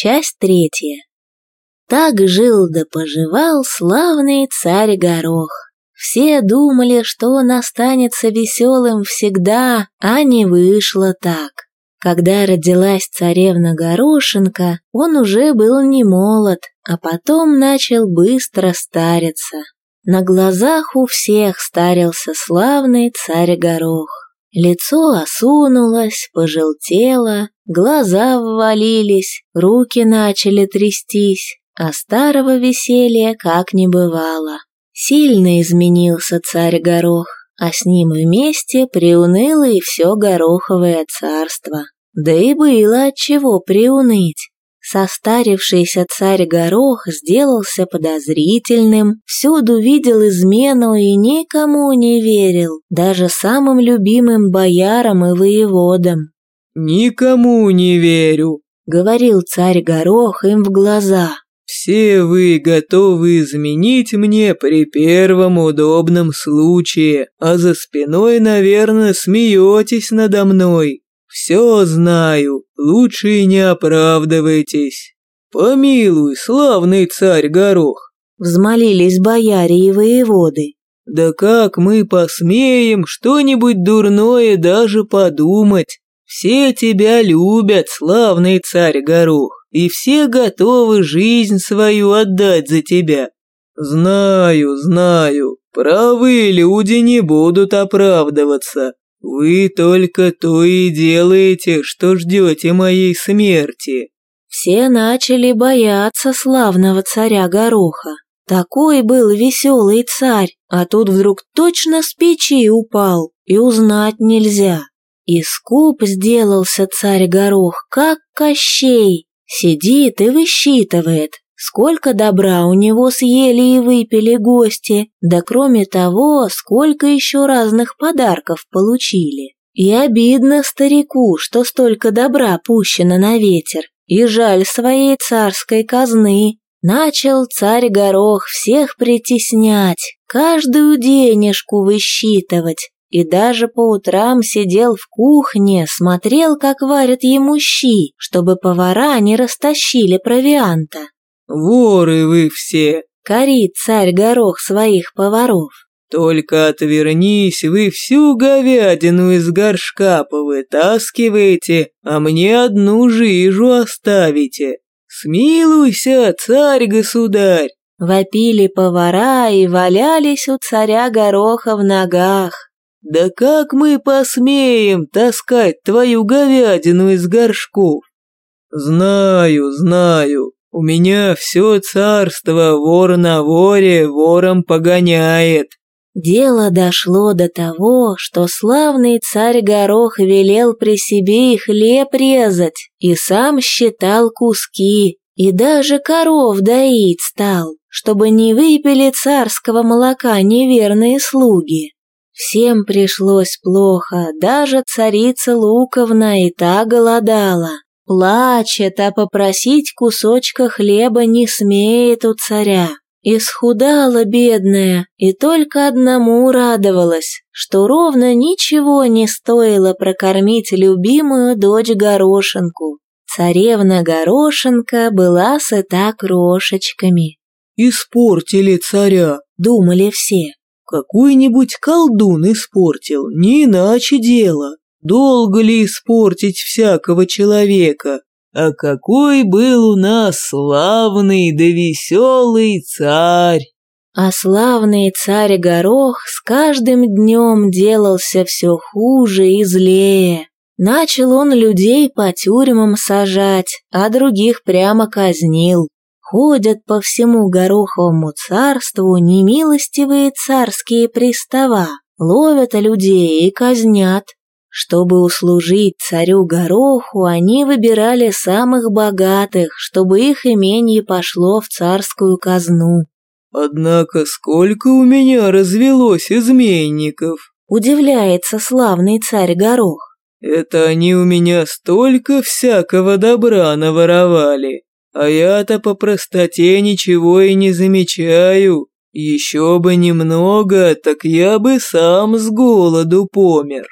Часть третья. Так жил да поживал славный царь Горох. Все думали, что он останется веселым всегда, а не вышло так. Когда родилась царевна Горошенко, он уже был не молод, а потом начал быстро стариться. На глазах у всех старился славный царь Горох. Лицо осунулось, пожелтело, глаза ввалились, руки начали трястись, а старого веселья как не бывало. Сильно изменился царь Горох, а с ним вместе приуныло и все гороховое царство. Да и было от чего приуныть. Состарившийся царь Горох сделался подозрительным, всюду видел измену и никому не верил, даже самым любимым боярам и воеводам. «Никому не верю», — говорил царь Горох им в глаза. Все вы готовы изменить мне при первом удобном случае, а за спиной, наверное, смеетесь надо мной. Все знаю, лучше и не оправдывайтесь. Помилуй, славный царь Горох. Взмолились бояре и воеводы. Да как мы посмеем что-нибудь дурное даже подумать? Все тебя любят, славный царь Горох и все готовы жизнь свою отдать за тебя. Знаю, знаю, правые люди не будут оправдываться. Вы только то и делаете, что ждете моей смерти. Все начали бояться славного царя Гороха. Такой был веселый царь, а тут вдруг точно с печи упал, и узнать нельзя. И скуп сделался царь Горох, как Кощей, Сидит и высчитывает, сколько добра у него съели и выпили гости, да кроме того, сколько еще разных подарков получили. И обидно старику, что столько добра пущено на ветер, и жаль своей царской казны. Начал царь Горох всех притеснять, каждую денежку высчитывать, и даже по утрам сидел в кухне, смотрел, как варят ему щи, чтобы повара не растащили провианта. «Воры вы все!» — корит царь Горох своих поваров. «Только отвернись, вы всю говядину из горшка повытаскиваете, а мне одну жижу оставите. Смилуйся, царь-государь!» Вопили повара и валялись у царя Гороха в ногах. «Да как мы посмеем таскать твою говядину из горшков?» «Знаю, знаю, у меня все царство вор на воре вором погоняет». Дело дошло до того, что славный царь Горох велел при себе и хлеб резать, и сам считал куски, и даже коров доить стал, чтобы не выпили царского молока неверные слуги. Всем пришлось плохо, даже царица Луковна и та голодала. Плачет, а попросить кусочка хлеба не смеет у царя. Исхудала бедная и только одному радовалась, что ровно ничего не стоило прокормить любимую дочь Горошенку. Царевна Горошенка была сыта крошечками. «Испортили царя», — думали все. Какой-нибудь колдун испортил, не иначе дело. Долго ли испортить всякого человека? А какой был у нас славный да веселый царь! А славный царь Горох с каждым днем делался все хуже и злее. Начал он людей по тюрьмам сажать, а других прямо казнил. Ходят по всему Гороховому царству немилостивые царские пристава, ловят людей и казнят. Чтобы услужить царю Гороху, они выбирали самых богатых, чтобы их именье пошло в царскую казну. «Однако сколько у меня развелось изменников!» Удивляется славный царь Горох. «Это они у меня столько всякого добра наворовали!» А я-то по простоте ничего и не замечаю. Еще бы немного, так я бы сам с голоду помер.